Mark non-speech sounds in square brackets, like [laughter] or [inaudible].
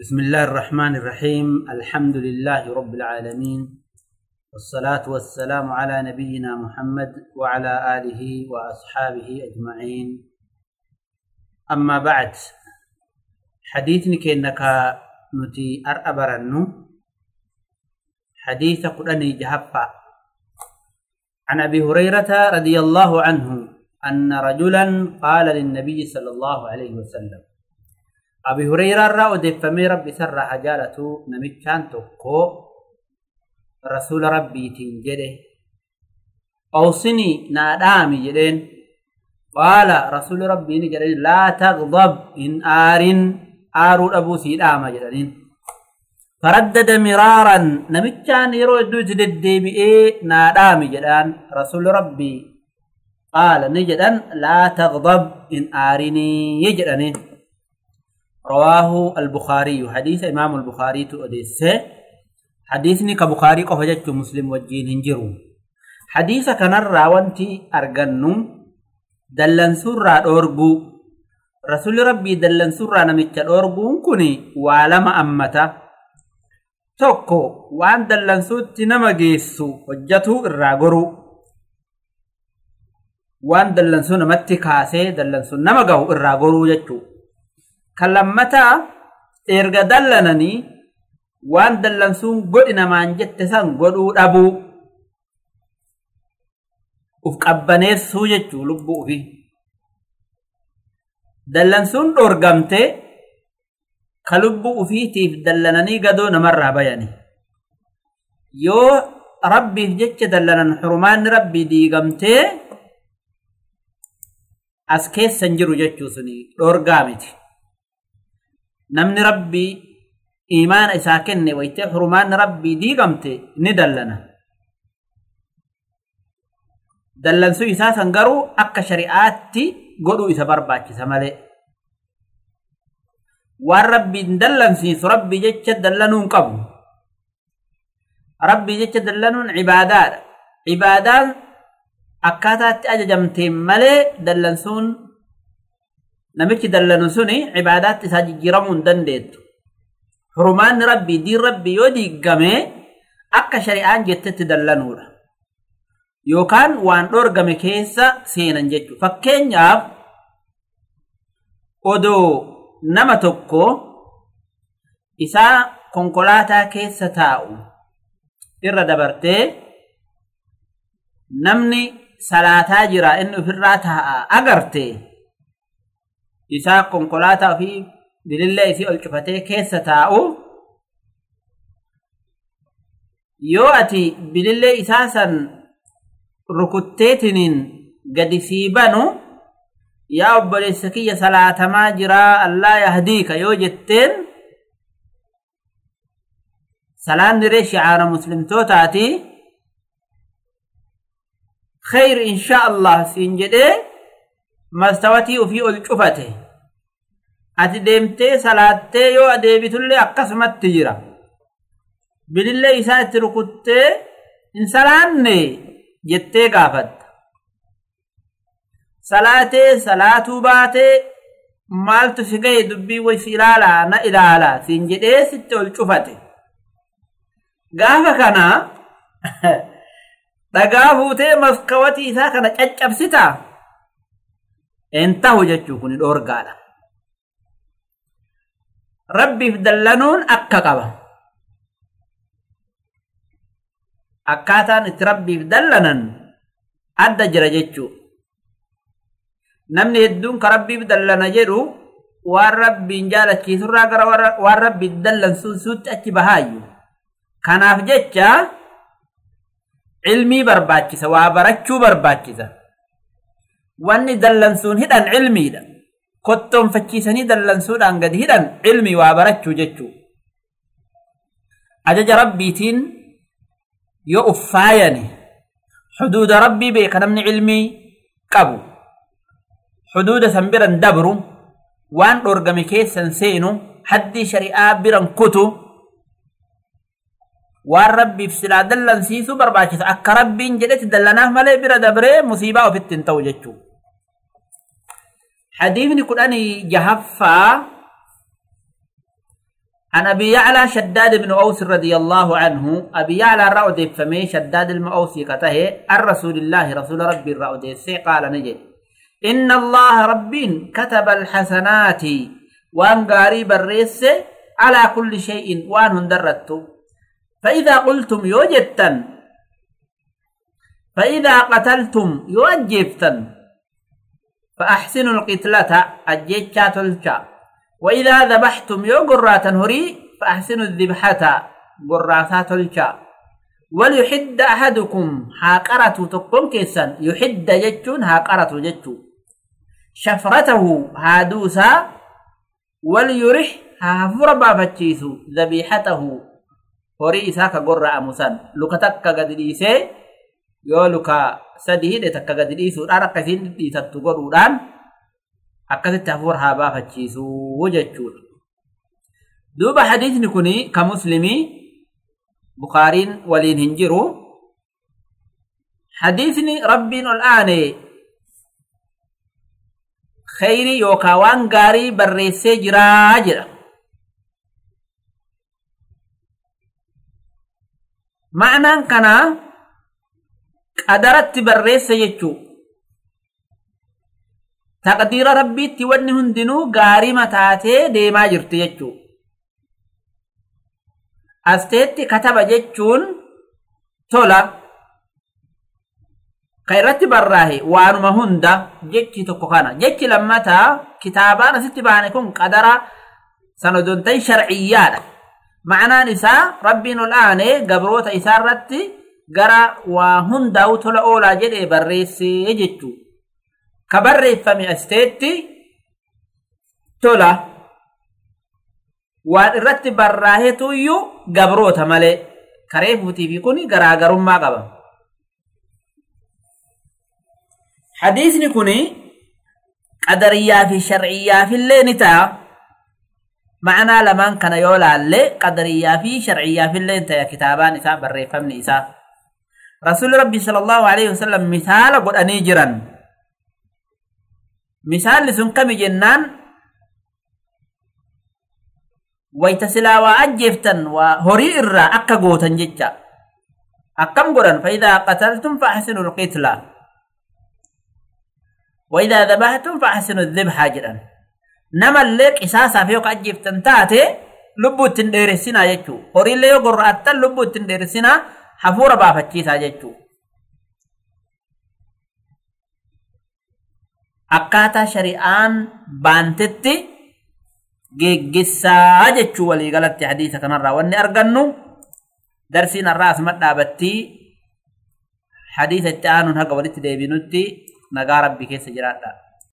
بسم الله الرحمن الرحيم. الحمد لله رب العالمين. والصلاة والسلام على نبينا محمد وعلى آله وأصحابه أجمعين. أما بعد حديثني كأنك نتي أرأبرنو. حديث قرآني جهفا عن أبي هريرة رضي الله عنه أن رجلا قال للنبي صلى الله عليه وسلم abi hureyraarraa odeeffamee rabbi isarraa hajaalatuu namichaan tokko rasuula rabbiitiin jedhe. Awsinii naadhaami jedheen. Qaala rasuuli rabbiini jedhaniin laa taqdab hin aarin aaruu dhabuu sii dhaama jedhaniin. Faraddada miraaran namichaan yeroo hedduu itti deddeebi'ee naadhaami jedhaan rasuuli rabbii qaala ni jedhan laa taqdab hin aarinii jedhaniin. رواه البخاري. حديث إمام البخاري تؤديس حديثني كبخاري قفجت مسلم وجين هنجرو. حديث كان الراوانتي أرغنم. دلن سورة أورغو رسول ربي دلن سورة نمتش أورغو كني وعلم أمتا توكو وان دلن سوتي نما جيسو وجتو الراغرو وان دلن سو كاسي دلن سو الراغرو جتو. Kan lammataa erga dallananii waan dallansuun godhi namaan jette san godhuu dhabuu. Uf qabbaneessuu jechuu lubbuu ufi. Dallansuun dhorgamte ka lubbuu ufiitiif dallananii gadoo namarraa bayani. Yoo rabbiif jecha dallanan xurumaanni rabbii diigamtee as keessan jiru jechuu suni dhorgaa miti namni rabbii iimaana isaa kenne waytee xurumaanni rabbii diigamte ni dallana. Dallansuu isaa san garuu akka shari'aatti godhuu isa barbaachisa malee. Waan rabbiin dallansiisu rabbii jecha dallanuun qabu. Rabbii jecha dallanuun cibaadaadha. Cibaadaan akkaataatti ajajamteen malee dallansuun namichi dallanu suni cibaadaatti isaa jijjiiramuu hin dandeettu. Xurumaanni rabbii diin rabbii yoo diigame akka shari'aan jettetti dallanuudha. Yookaan waan dhorgame keessa seenan jechu fakkeenyaaf odoo nama tokko isaa konkolaataa keessa taa'u irra dabartee namni salaataa jira inni ofirraa taa'a agarte isaa konkolaataa fi bilillee isii ol cufatee keessa taa'u yoo ati bilillee isaa san rukutteetiniin gadi sii banu yaa obboleessa kiyya salaatamaa jiraa allaa yahdiika yoo jetteen salaanni ree shicaara muslimtootaati khayr insha allah siin jedhee mastawatii ufii ol cufate ati deemtee salaattee yoo adeebitullee akkasumatti jira. Bilillee isaa itti rukuttee hin salaanne! jettee gaafatta. Salaatee salaatuu baatee maaltu si gahe dubbii waysi ilaalaa na ilaalaa siin jedhee sitti ol cufate. Gaafa kana [laughs] dhagaa fuutee maskawatii isaa kana caccabsitaa? En tahu jechuu kun rabbiif dallanuun akka qaba akkaataan itti rabbiif dallanan adda jira jechuu namni hedduun ka rabbiif dallana jedhu waan rabbiin jaalachiisurraa gara waan rabbiif dallansuutti achi bahaayyu kanaaf jecha ilmii barbaachisa waa barachuu barbaachisa wanni dallansuun hidhan ilmiidha kottoonfachiisanii dallansuudhaan gadi hidhan ilmii waa barachuu jechuu ajaja rabbiitiin yoo uffaayane xuduuda rabbii beeka namni ilmii qabu xuduuda san biran dabru waan dhorgame keessan seenu haddii shari'aa biran kutu waan rabbiif silaa dallansiisuu barbaachisa akka rabbiin jedhetti dallanaaf malee bira dabree musiibaa ofitti hin ta'u jechuu حديثني كداني جهفا عن أبي يعلى شداد بن أوس رضي الله عنه. أبي يعلى رأودي فمي شداد المأوسي كته الرسول الله رسول ربي الرأودي قال نجي إن الله ربي كتب الحسنات. وأن قاري الرئيس على كل شيء وأن هندرت فإذا قلتم يوجدتن. فإذا قتلتم يوجبتن فأحسنوا القتلة الجيشة تلشا وإذا ذبحتم يو قراتا هري فأحسنوا الذبحة قراتا تلشا وليحد أحدكم حاقرة تقوم كيسا يحد جتون حاقرة جتو شفرته هادوسا وليرح هافر بافتشيسو ذبيحته. هري إساك قرأ مسان لكتك قد yoo luka sadii hidhe takka gadi dhiisuudhaan akka isiin dhiisattu godhuudhaan akkasitti hafuura haa baafachiisuu jechuudha. Duuba hadiisni kun ka muslimii Bukaariin waliin hin jiru. Hadiisni rabbiin ol aane khayrii yookaan waan gaarii barreessee jiraa jedha. Ma'anaan qadaratti barreessa jechuu. Taqdiira rabbiitti wanni hundinuu gaarii mataatee deemaa jirti jechuu. Asteetti kataba jechuun tola. Ka irratti barraahe waanuma hunda jechi tokko kana. Jechi lammataa kitaabaan asitti baane kun qadara sanadontan sharciyyaadha. Ma'anaan isaa rabbiin ol aane gabroota isaa irratti gara waa hundaa'u tola oolaa jedhee barreessee jechuu ka barreeffame asteetti tola waan irratti barraahetu iyyuu gabroota malee karee fuutiifi kun garaagarummaa qaba. Hadiisni kun qadariyyaa fi sharciyyaafillee ni ta'a. Ma'anaa lamaan kana yoo laalle qadariyyaa fi sharciyyaafillee ta'a kitaabaan isaa barreeffamni isaa. رسول ربي صلى الله عليه وسلم مثال قد أني جران مثال لسن كم جنان؟ ويتسلا إرى أكا قوتن جيجا أكم قران فإذا قتلتم فأحسنوا القتلى وإذا ذبحتم فأحسنوا الذبح جران نما الليك إساسا فيوك أجفتن تاتي لبو تنديرسنا يجو. هري اللي يقر أتن لبو تنديرسنا hafuura baafachiisaa jechuu. Akkaataa shari'aan baantetti geggessaa jechuu waliigalatti hadiisa kanarraa. Wanni argannu darsiin har'aa asuma dhaabattii hadiisa itti aanuun haga walitti deebinutti nagaa rabbii keessa jiraadha